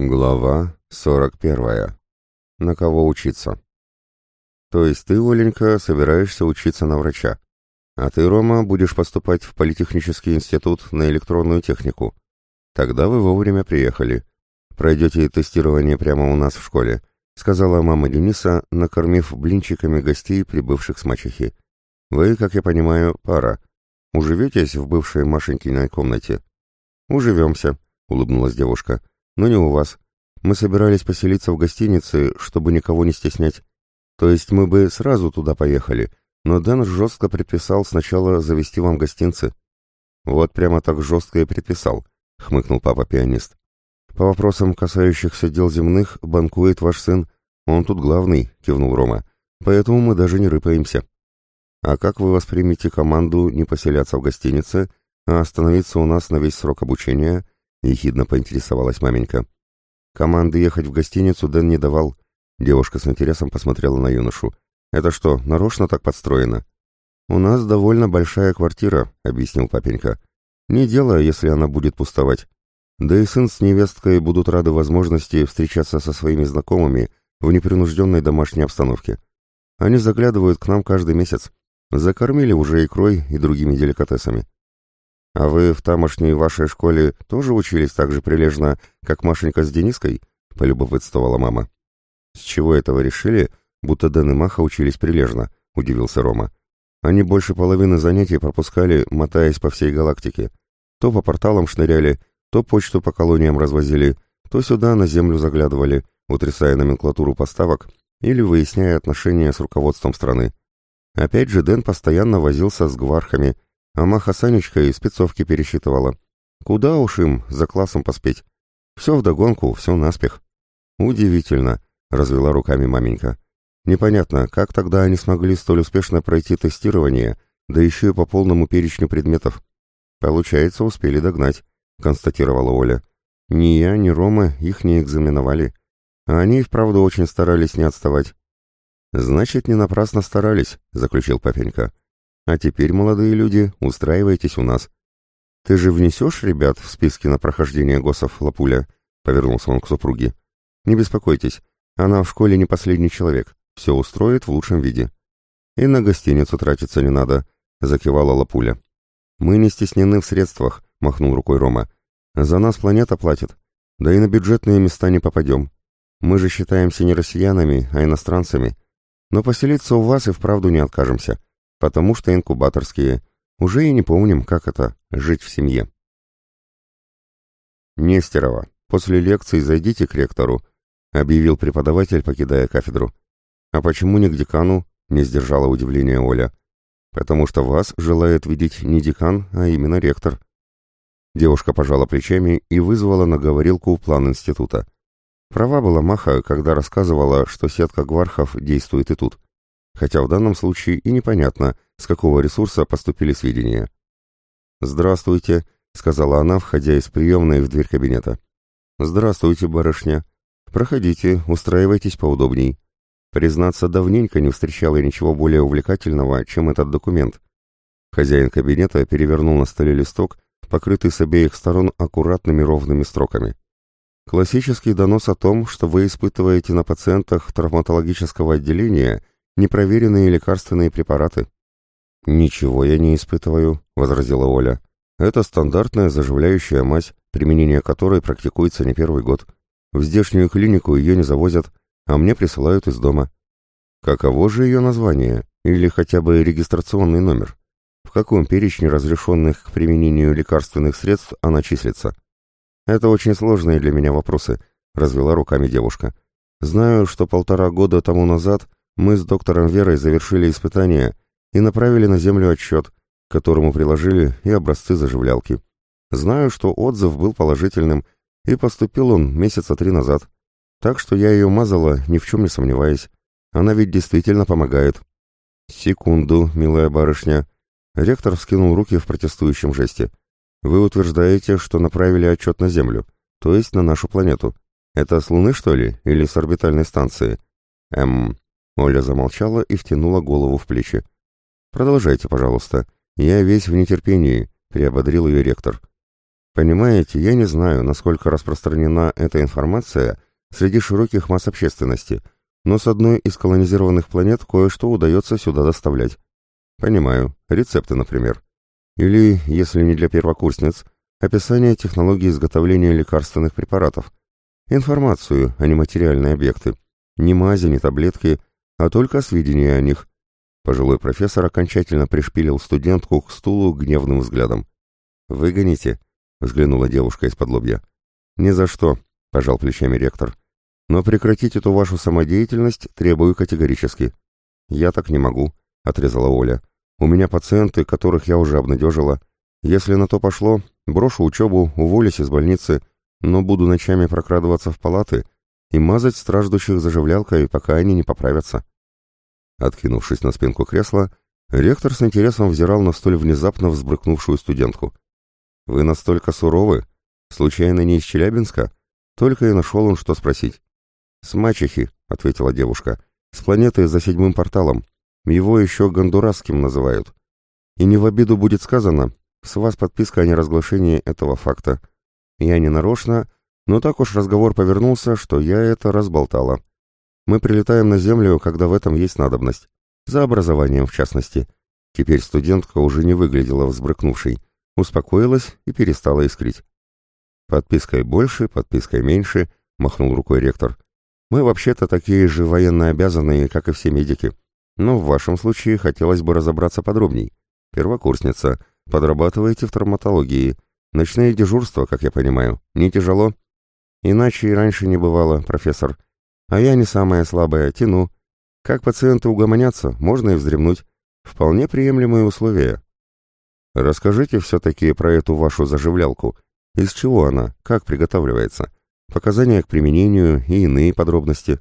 Глава 41. На кого учиться? То есть ты, Оленька, собираешься учиться на врача, а ты, Рома, будешь поступать в политехнический институт на электронную технику. Тогда вы вовремя приехали. Пройдете тестирование прямо у нас в школе, сказала мама Дениса, накормив блинчиками гостей, прибывших с мачехи. Вы, как я понимаю, пара. Уживетесь в бывшей Машенькиной комнате? Уживемся, улыбнулась девушка. Но не у вас. Мы собирались поселиться в гостинице, чтобы никого не стеснять. То есть мы бы сразу туда поехали, но Дэн жестко предписал сначала завести вам гостинцы. Вот прямо так жестко и предписал, хмыкнул папа-пианист. По вопросам, касающихся дел земных, банкует ваш сын. Он тут главный, кивнул Рома. Поэтому мы даже не рыпаемся. А как вы воспримете команду не поселяться в гостинице, а остановиться у нас на весь срок обучения —— ехидно поинтересовалась маменька. Команды ехать в гостиницу Дэн не давал. Девушка с интересом посмотрела на юношу. «Это что, нарочно так подстроено?» «У нас довольно большая квартира», — объяснил папенька. «Не дело, если она будет пустовать. Да и сын с невесткой будут рады возможности встречаться со своими знакомыми в непринужденной домашней обстановке. Они заглядывают к нам каждый месяц. Закормили уже икрой и другими деликатесами. «А вы в тамошней вашей школе тоже учились так же прилежно, как Машенька с Дениской?» — полюбопытствовала мама. «С чего это вы решили, будто Дэн и Маха учились прилежно?» — удивился Рома. «Они больше половины занятий пропускали, мотаясь по всей галактике. То по порталам шныряли, то почту по колониям развозили, то сюда на Землю заглядывали, утрясая номенклатуру поставок или выясняя отношения с руководством страны. Опять же, Дэн постоянно возился с гвархами — а Маха Санечка и спецовки пересчитывала. Куда уж им за классом поспеть? Все вдогонку, все наспех. Удивительно, развела руками маменька. Непонятно, как тогда они смогли столь успешно пройти тестирование, да еще и по полному перечню предметов. Получается, успели догнать, констатировала Оля. Ни я, ни Рома их не экзаменовали. А они и вправду очень старались не отставать. «Значит, не напрасно старались», — заключил папенька. А теперь, молодые люди, устраивайтесь у нас. Ты же внесешь ребят в списки на прохождение ГОСов, Лапуля?» — повернулся он к супруге. «Не беспокойтесь, она в школе не последний человек, все устроит в лучшем виде». «И на гостиницу тратиться не надо», — закивала Лапуля. «Мы не стеснены в средствах», — махнул рукой Рома. «За нас планета платит, да и на бюджетные места не попадем. Мы же считаемся не россиянами, а иностранцами. Но поселиться у вас и вправду не откажемся потому что инкубаторские. Уже и не помним, как это — жить в семье. Нестерова, после лекции зайдите к ректору, — объявил преподаватель, покидая кафедру. А почему не к декану? — не сдержала удивления Оля. Потому что вас желает видеть не декан, а именно ректор. Девушка пожала плечами и вызвала на говорилку план института. Права была Маха, когда рассказывала, что сетка гвархов действует и тут хотя в данном случае и непонятно, с какого ресурса поступили сведения. «Здравствуйте», — сказала она, входя из приемной в дверь кабинета. «Здравствуйте, барышня. Проходите, устраивайтесь поудобней. Признаться, давненько не встречала ничего более увлекательного, чем этот документ». Хозяин кабинета перевернул на столе листок, покрытый с обеих сторон аккуратными ровными строками. Классический донос о том, что вы испытываете на пациентах травматологического отделения непроверенные лекарственные препараты. «Ничего я не испытываю», — возразила Оля. «Это стандартная заживляющая мазь, применение которой практикуется не первый год. В здешнюю клинику ее не завозят, а мне присылают из дома». «Каково же ее название? Или хотя бы регистрационный номер? В каком перечне разрешенных к применению лекарственных средств она числится?» «Это очень сложные для меня вопросы», — развела руками девушка. «Знаю, что полтора года тому назад мы с доктором Верой завершили испытания и направили на Землю отчет, к которому приложили и образцы заживлялки. Знаю, что отзыв был положительным, и поступил он месяца три назад. Так что я ее мазала, ни в чем не сомневаясь. Она ведь действительно помогает. Секунду, милая барышня. Ректор вскинул руки в протестующем жесте. Вы утверждаете, что направили отчет на Землю, то есть на нашу планету. Это с Луны, что ли, или с орбитальной станции? Эм, Оля замолчала и втянула голову в плечи. «Продолжайте, пожалуйста. Я весь в нетерпении», — приободрил ее ректор. Понимаете, я не знаю, насколько распространена эта информация среди широких масс общественности, но с одной из колонизированных планет кое-что удается сюда доставлять. Понимаю, рецепты, например. Или, если не для первокурсниц, описание технологии изготовления лекарственных препаратов. Информацию, а не материальные объекты. Ни мази, ни таблетки, а только сведения о них. Пожилой профессор окончательно пришпилил студентку к стулу гневным взглядом. «Выгоните», — взглянула девушка из-под лобья. «Ни за что», — пожал плечами ректор. «Но прекратить эту вашу самодеятельность требую категорически». «Я так не могу», — отрезала Оля. «У меня пациенты, которых я уже обнадежила. Если на то пошло, брошу учебу, уволюсь из больницы, но буду ночами прокрадываться в палаты и мазать страждущих заживлялкой, пока они не поправятся». Откинувшись на спинку кресла, ректор с интересом взирал на столь внезапно взбрыкнувшую студентку. «Вы настолько суровы? Случайно не из Челябинска?» Только и нашел он, что спросить. «С мачехи», — ответила девушка, — «с планеты за седьмым порталом. Его еще гондурасским называют. И не в обиду будет сказано, с вас подписка о неразглашении этого факта. Я не нарочно, но так уж разговор повернулся, что я это разболтала. Мы прилетаем на Землю, когда в этом есть надобность. За образованием, в частности. Теперь студентка уже не выглядела взбрыкнувшей. Успокоилась и перестала искрить. «Подпиской больше, подпиской меньше», — махнул рукой ректор. «Мы вообще-то такие же военно обязанные, как и все медики. Но в вашем случае хотелось бы разобраться подробней. Первокурсница, подрабатываете в травматологии. Ночные дежурства, как я понимаю, не тяжело?» «Иначе и раньше не бывало, профессор», а я не самая слабая, тяну. Как пациенты угомонятся, можно и вздремнуть. Вполне приемлемые условия. Расскажите все-таки про эту вашу заживлялку. Из чего она, как приготавливается? Показания к применению и иные подробности.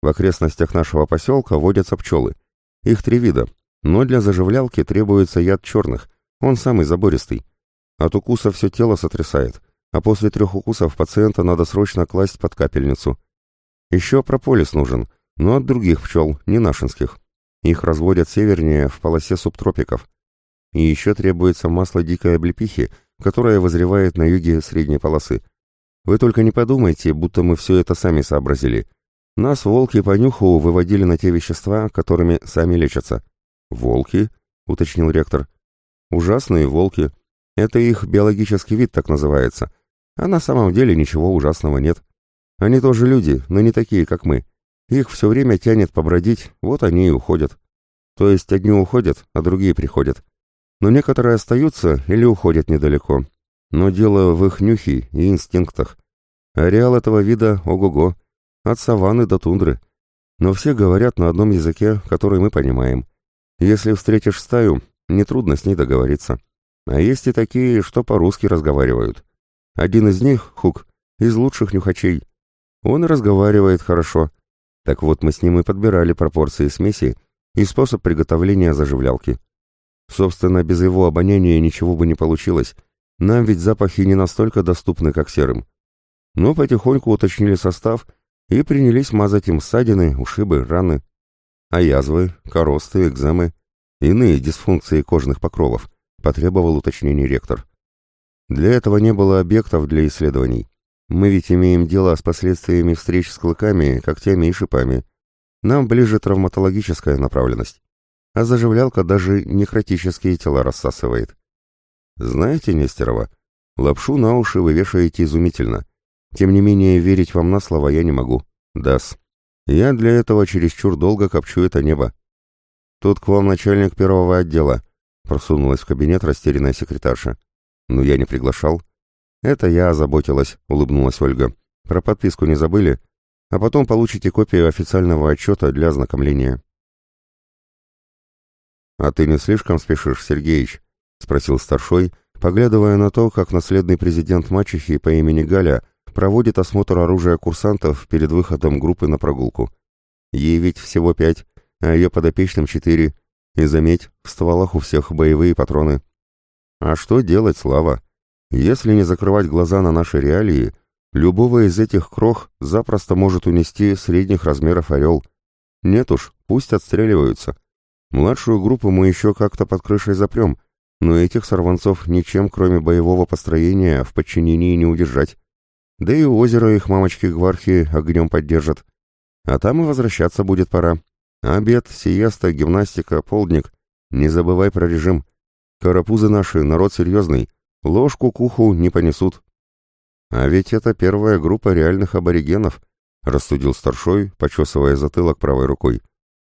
В окрестностях нашего поселка водятся пчелы. Их три вида, но для заживлялки требуется яд черных, он самый забористый. От укуса все тело сотрясает, а после трех укусов пациента надо срочно класть под капельницу – еще прополис нужен, но от других пчел, не нашинских. Их разводят севернее, в полосе субтропиков. И еще требуется масло дикой облепихи, которое возревает на юге средней полосы. Вы только не подумайте, будто мы все это сами сообразили. Нас волки по нюху выводили на те вещества, которыми сами лечатся. «Волки?» — уточнил ректор. «Ужасные волки. Это их биологический вид так называется. А на самом деле ничего ужасного нет. Они тоже люди, но не такие, как мы. Их все время тянет побродить, вот они и уходят. То есть одни уходят, а другие приходят. Но некоторые остаются или уходят недалеко. Но дело в их нюхе и инстинктах. Ареал этого вида ого-го, от саванны до тундры. Но все говорят на одном языке, который мы понимаем. Если встретишь стаю, нетрудно с ней договориться. А есть и такие, что по-русски разговаривают. Один из них, Хук, из лучших нюхачей. Он разговаривает хорошо. Так вот, мы с ним и подбирали пропорции смеси и способ приготовления заживлялки. Собственно, без его обоняния ничего бы не получилось. Нам ведь запахи не настолько доступны, как серым. Но потихоньку уточнили состав и принялись мазать им ссадины, ушибы, раны. А язвы, коросты, экземы, иные дисфункции кожных покровов, потребовал уточнений ректор. Для этого не было объектов для исследований. Мы ведь имеем дело с последствиями встреч с клыками, когтями и шипами. Нам ближе травматологическая направленность. А заживлялка даже некротические тела рассасывает. Знаете, Нестерова, лапшу на уши вы вешаете изумительно. Тем не менее, верить вам на слово я не могу. Дас. Я для этого чересчур долго копчу это небо. Тут к вам начальник первого отдела. Просунулась в кабинет растерянная секретарша. Но «Ну, я не приглашал. «Это я озаботилась», — улыбнулась Ольга. «Про подписку не забыли? А потом получите копию официального отчета для ознакомления». «А ты не слишком спешишь, Сергеич?» — спросил старшой, поглядывая на то, как наследный президент мачехи по имени Галя проводит осмотр оружия курсантов перед выходом группы на прогулку. Ей ведь всего пять, а ее подопечным четыре. И заметь, в стволах у всех боевые патроны. А что делать, Слава? Если не закрывать глаза на наши реалии, любого из этих крох запросто может унести средних размеров орел. Нет уж, пусть отстреливаются. Младшую группу мы еще как-то под крышей запрем, но этих сорванцов ничем, кроме боевого построения, в подчинении не удержать. Да и озеро их мамочки-гвархи огнем поддержат. А там и возвращаться будет пора. Обед, сиеста, гимнастика, полдник. Не забывай про режим. Карапузы наши, народ серьезный. Ложку к уху не понесут. А ведь это первая группа реальных аборигенов, рассудил старшой, почесывая затылок правой рукой.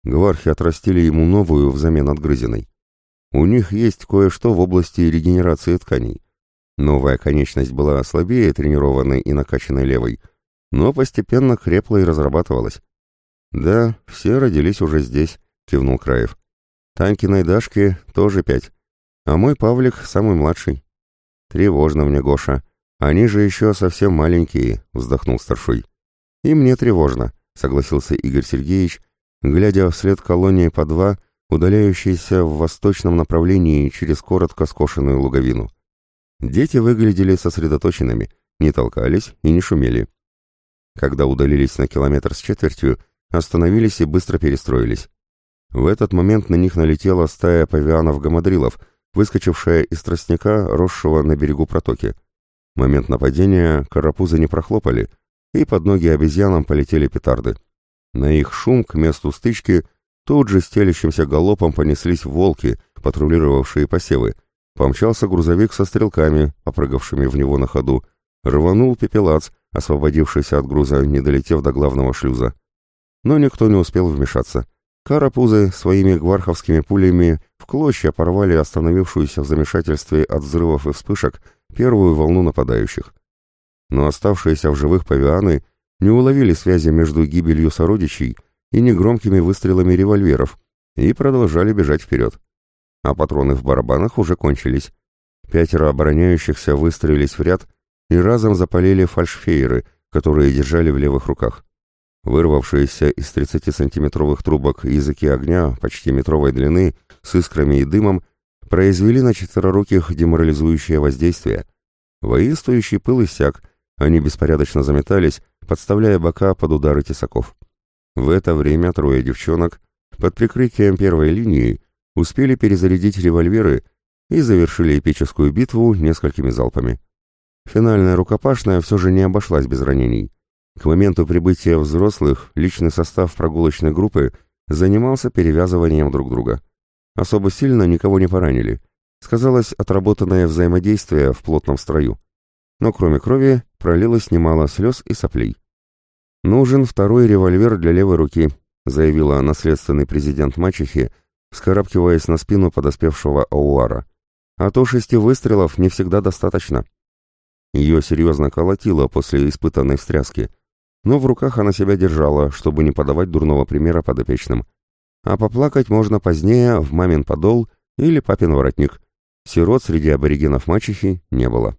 Гвархи отрастили ему новую взамен отгрызенной. У них есть кое-что в области регенерации тканей. Новая конечность была слабее тренированной и накачанной левой, но постепенно крепла и разрабатывалась. «Да, все родились уже здесь», — кивнул Краев. «Танькиной Дашке тоже пять, а мой Павлик самый младший». «Тревожно мне, Гоша. Они же еще совсем маленькие», — вздохнул старшой. «И мне тревожно», — согласился Игорь Сергеевич, глядя вслед колонии по два, удаляющейся в восточном направлении через коротко скошенную луговину. Дети выглядели сосредоточенными, не толкались и не шумели. Когда удалились на километр с четвертью, остановились и быстро перестроились. В этот момент на них налетела стая павианов-гамадрилов, выскочившая из тростника, росшего на берегу протоки. Момент нападения карапузы не прохлопали, и под ноги обезьянам полетели петарды. На их шум к месту стычки тут же стелящимся галопом понеслись волки, патрулировавшие посевы. Помчался грузовик со стрелками, попрыгавшими в него на ходу. Рванул пепелац, освободившийся от груза, не долетев до главного шлюза. Но никто не успел вмешаться. Карапузы своими гварховскими пулями в клочья порвали остановившуюся в замешательстве от взрывов и вспышек первую волну нападающих. Но оставшиеся в живых павианы не уловили связи между гибелью сородичей и негромкими выстрелами револьверов и продолжали бежать вперед. А патроны в барабанах уже кончились. Пятеро обороняющихся выстроились в ряд и разом запалили фальшфейеры, которые держали в левых руках. Вырвавшиеся из 30-сантиметровых трубок языки огня почти метровой длины с искрами и дымом произвели на четвероруких деморализующее воздействие. Воинствующий пыл иссяк, они беспорядочно заметались, подставляя бока под удары тесаков. В это время трое девчонок под прикрытием первой линии успели перезарядить револьверы и завершили эпическую битву несколькими залпами. Финальная рукопашная все же не обошлась без ранений. К моменту прибытия взрослых личный состав прогулочной группы занимался перевязыванием друг друга. Особо сильно никого не поранили. Сказалось отработанное взаимодействие в плотном строю. Но кроме крови пролилось немало слез и соплей. «Нужен второй револьвер для левой руки», заявила наследственный президент мачехи, вскарабкиваясь на спину подоспевшего Ауара. «А то шести выстрелов не всегда достаточно». Ее серьезно колотило после испытанной встряски – но в руках она себя держала, чтобы не подавать дурного примера подопечным. А поплакать можно позднее в мамин подол или папин воротник. Сирот среди аборигенов мачехи не было.